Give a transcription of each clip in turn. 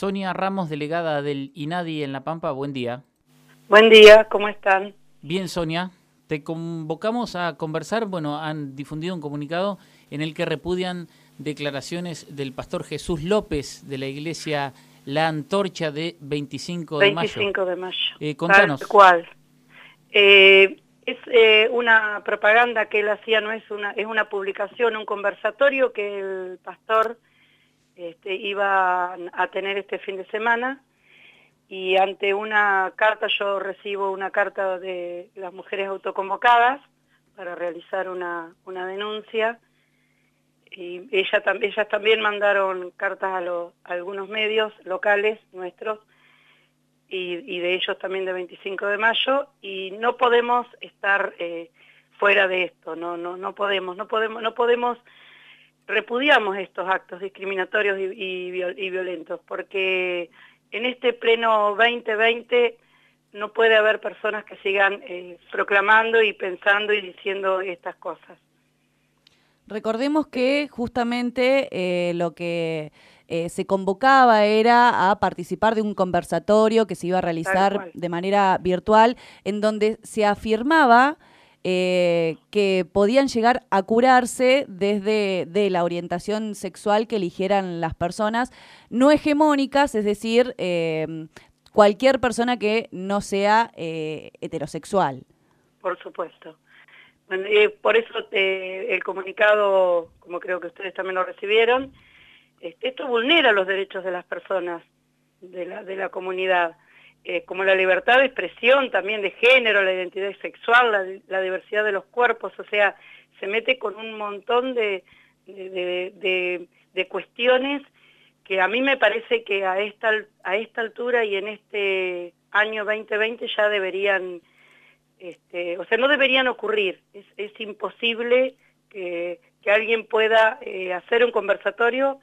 Sonia Ramos, delegada del INADI en La Pampa, buen día. Buen día, ¿cómo están? Bien, Sonia. Te convocamos a conversar, bueno, han difundido un comunicado en el que repudian declaraciones del pastor Jesús López de la iglesia La Antorcha de 25 de mayo. 25 de mayo. Eh, contanos. ¿Cuál? Eh, es eh, una propaganda que él hacía, no es una, es una publicación, un conversatorio que el pastor este, iba a tener este fin de semana y ante una carta, yo recibo una carta de las mujeres autoconvocadas para realizar una, una denuncia y ella, ellas también mandaron cartas a, los algunos medios locales nuestros y, y, de ellos también de 25 de mayo y no podemos estar eh, fuera de esto, no, no, no podemos, no podemos, no podemos repudiamos estos actos discriminatorios y, violentos, porque en este pleno 2020 no puede haber personas que sigan eh, proclamando y pensando y diciendo estas cosas. Recordemos que justamente eh, lo que eh, se convocaba era a participar de un conversatorio que se iba a realizar de manera virtual, en donde se afirmaba eh, que podían llegar a curarse desde de la orientación sexual que eligieran las personas no hegemónicas, es decir, em, cualquier persona que no sea eh, heterosexual. Por supuesto. Eh, por eso el comunicado, como creo que ustedes también lo recibieron, este, esto vulnera los derechos de las personas, de la, de la comunidad. Eh, como la libertad de expresión también de género, la identidad sexual, la, diversidad de los cuerpos, o sea, se mete con un montón de, de, cuestiones que a mí me parece que a esta, a esta altura y en este año 2020 ya deberían, este, o sea, no deberían ocurrir. Es, es imposible que, que, alguien pueda eh, hacer un conversatorio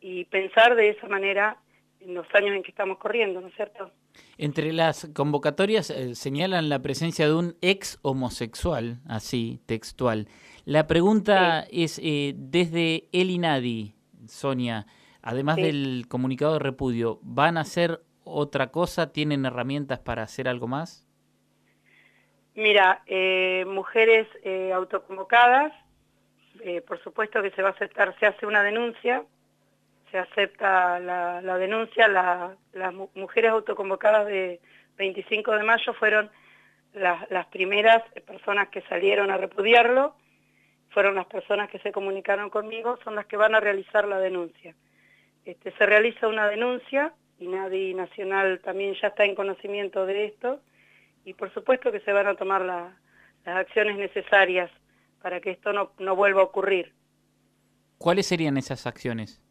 y pensar de esa manera en los años en que estamos corriendo, ¿no es cierto? Entre las convocatorias eh, señalan la presencia de un ex homosexual, así, textual. La pregunta es, eh, desde el INADI, Sonia, además del comunicado de repudio, ¿van a hacer otra cosa? ¿Tienen herramientas para hacer algo más? Mira, eh, mujeres autoconvocadas, por supuesto que se va a aceptar, se hace una denuncia se acepta la, denuncia, las mujeres autoconvocadas de 25 de mayo fueron las primeras personas que salieron a repudiarlo, fueron las personas que se comunicaron conmigo, son las que van a realizar la denuncia. Este, se realiza una denuncia, y Nadie Nacional también ya está en conocimiento de esto, y por supuesto que se van a tomar las acciones necesarias para que esto no, no vuelva a ocurrir. ¿Cuáles serían esas acciones?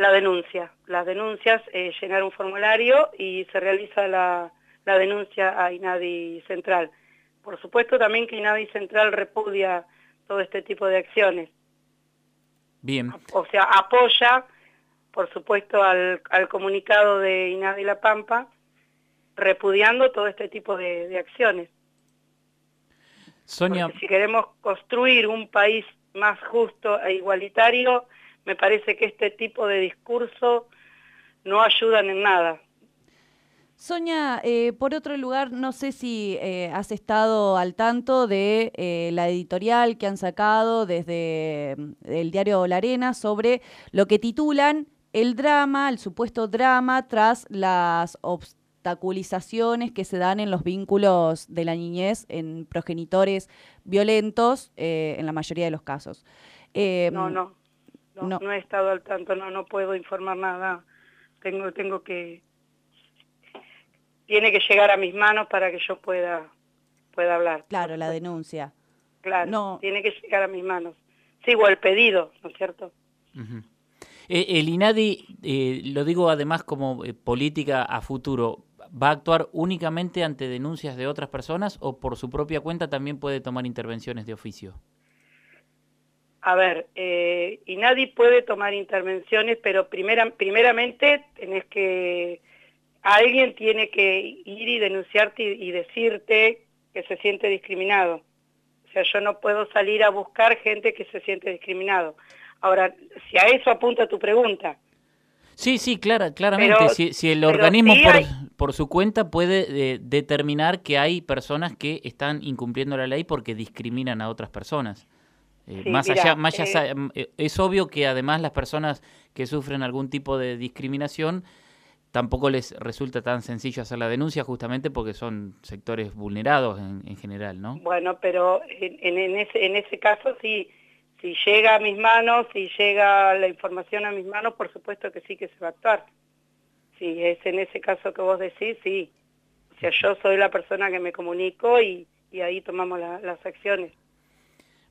La denuncia. Las denuncias, eh, llenar un formulario y se realiza la, denuncia a INADI Central. Por supuesto también que INADI Central repudia todo este tipo de acciones. Bien. O sea, apoya, por supuesto, al, comunicado de INADI La Pampa, repudiando todo este tipo de, de acciones. Sonia... si queremos construir un país más justo e igualitario, me parece que este tipo de discurso no ayudan en nada. Sonia, eh, por otro lugar, no sé si eh, has estado al tanto de eh, la editorial que han sacado desde mm, el diario La Arena sobre lo que titulan el drama, el supuesto drama tras las obstaculizaciones que se dan en los vínculos de la niñez en progenitores violentos, en la mayoría de los casos. no, no no, he estado al tanto, no, no puedo informar nada. Tengo, tengo que, tiene que llegar a mis manos para que yo pueda, pueda hablar. Claro, la denuncia. Claro, no. tiene que llegar a mis manos. Sigo el pedido, ¿no es cierto? Eh, el INADI, eh, lo digo además como eh, política a futuro, ¿va a actuar únicamente ante denuncias de otras personas o por su propia cuenta también puede tomar intervenciones de oficio? A ver, eh, y nadie puede tomar intervenciones, pero primera, primeramente tenés que, alguien tiene que ir y denunciarte y, decirte que se siente discriminado. O sea, yo no puedo salir a buscar gente que se siente discriminado. Ahora, si a eso apunta tu pregunta. Sí, sí, clara, claramente. si, el organismo por, su cuenta puede eh, determinar que hay personas que están incumpliendo la ley porque discriminan a otras personas. Eh, más allá, más allá, eh, es obvio que además las personas que sufren algún tipo de discriminación tampoco les resulta tan sencillo hacer la denuncia justamente porque son sectores vulnerados en, general, ¿no? Bueno, pero en, en, ese, en ese caso sí si llega a mis manos, si llega la información a mis manos, por supuesto que sí que se va a actuar. Si es en ese caso que vos decís, sí. O sea, yo soy la persona que me comunico y, ahí tomamos las acciones.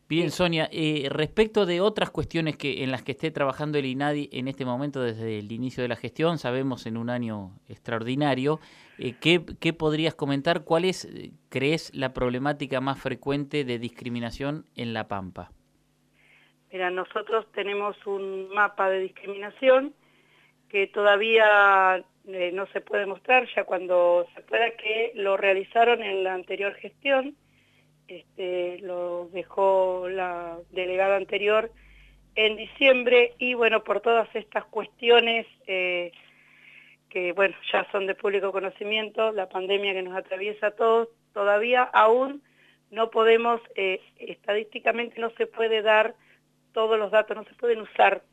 Bien, Sonia, eh, respecto de otras cuestiones que en las que esté trabajando el INADI en este momento desde el inicio de la gestión, sabemos en un año extraordinario, eh, ¿qué, ¿qué, podrías comentar? ¿Cuál es, eh, crees, la problemática más frecuente de discriminación en La Pampa? Mira, nosotros tenemos un mapa de discriminación que todavía eh, no se puede mostrar, ya cuando se pueda que lo realizaron en la anterior gestión, este, lo dejó la delegada anterior en diciembre y bueno, por todas estas cuestiones eh, que bueno, ya son de público conocimiento, la pandemia que nos atraviesa a todos, todavía aún no podemos, eh, estadísticamente no se puede dar todos los datos no se pueden usar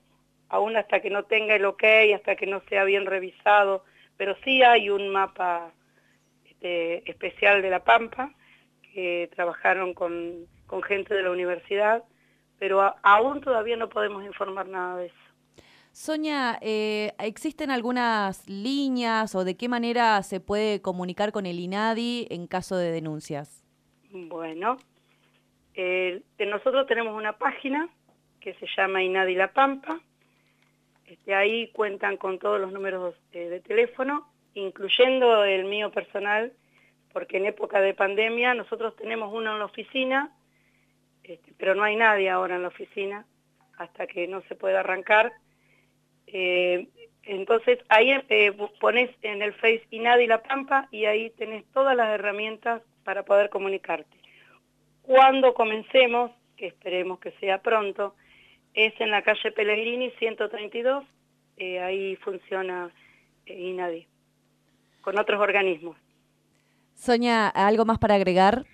aún hasta que no tenga el ok, hasta que no sea bien revisado, pero sí hay un mapa este, especial de La Pampa, que trabajaron con, gente de la universidad, pero aún todavía no podemos informar nada de eso. Sonia, eh, ¿existen algunas líneas o de qué manera se puede comunicar con el INADI en caso de denuncias? Bueno, eh, nosotros tenemos una página que se llama Inadi La Pampa. Este, ahí cuentan con todos los números de, teléfono, incluyendo el mío personal, porque en época de pandemia nosotros tenemos uno en la oficina, este, pero no hay nadie ahora en la oficina hasta que no se pueda arrancar. Eh, entonces ahí eh, pones en el Face Inadi La Pampa y ahí tenés todas las herramientas para poder comunicarte. Cuando comencemos, que esperemos que sea pronto, es en la calle Pellegrini 132, eh, ahí funciona eh, INADI, con otros organismos. Sonia, ¿algo más para agregar?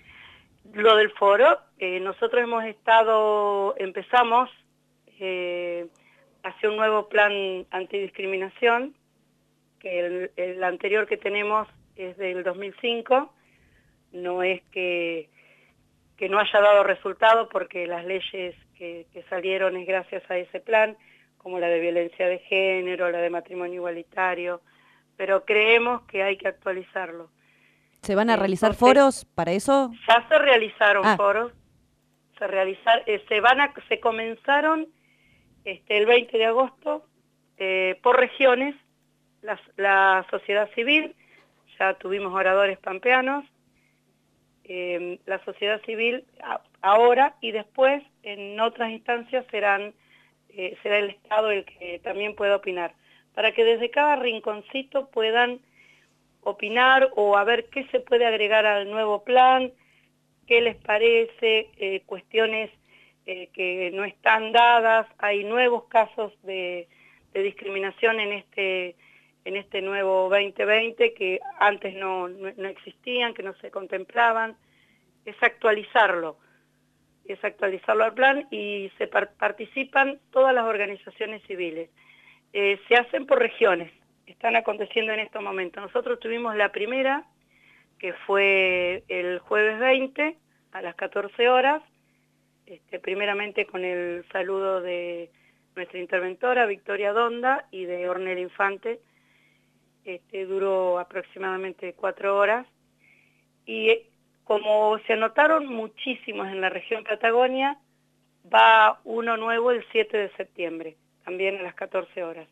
Lo del foro, eh, nosotros hemos estado, empezamos eh, hacia un nuevo plan antidiscriminación, que el, anterior que tenemos es del 2005, no es que que no haya dado resultado porque las leyes que, salieron es gracias a ese plan, como la de violencia de género, la de matrimonio igualitario, pero creemos que hay que actualizarlo. ¿Se van a realizar foros para eso? Ya se realizaron ah. foros, se realizar, eh, se van a, se comenzaron este, el 20 de agosto eh, por regiones, la, la sociedad civil, ya tuvimos oradores pampeanos, eh, la sociedad civil ahora y después en otras instancias serán, eh, será el Estado el que también pueda opinar, para que desde cada rinconcito puedan opinar o a ver qué se puede agregar al nuevo plan, qué les parece, eh, cuestiones que no están dadas, hay nuevos casos de, discriminación en este en este nuevo 2020 que antes no, no, existían, que no se contemplaban, es actualizarlo, es actualizarlo al plan y se participan todas las organizaciones civiles. Eh, se hacen por regiones, están aconteciendo en estos momentos. Nosotros tuvimos la primera, que fue el jueves 20 a las 14 horas, este, primeramente con el saludo de nuestra interventora Victoria Donda y de Ornel Infante, este, duró aproximadamente cuatro horas y como se anotaron muchísimos en la región Patagonia, va uno nuevo el 7 de septiembre, también a las 14 horas.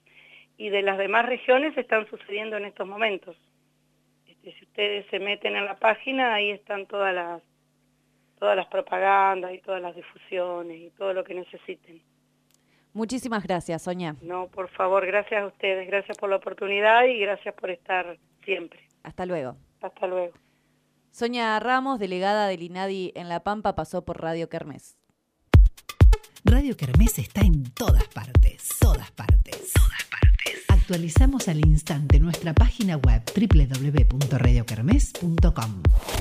Y de las demás regiones están sucediendo en estos momentos. Este, si ustedes se meten en la página, ahí están todas las, todas las propagandas y todas las difusiones y todo lo que necesiten. Muchísimas gracias, Sonia. No, por favor, gracias a ustedes, gracias por la oportunidad y gracias por estar siempre. Hasta luego. Hasta luego. Sonia Ramos, delegada del INADI en La Pampa, pasó por Radio Kermés. Radio Kermés está en todas partes, todas partes, todas partes Actualizamos al instante nuestra página web www.radiokermes.com.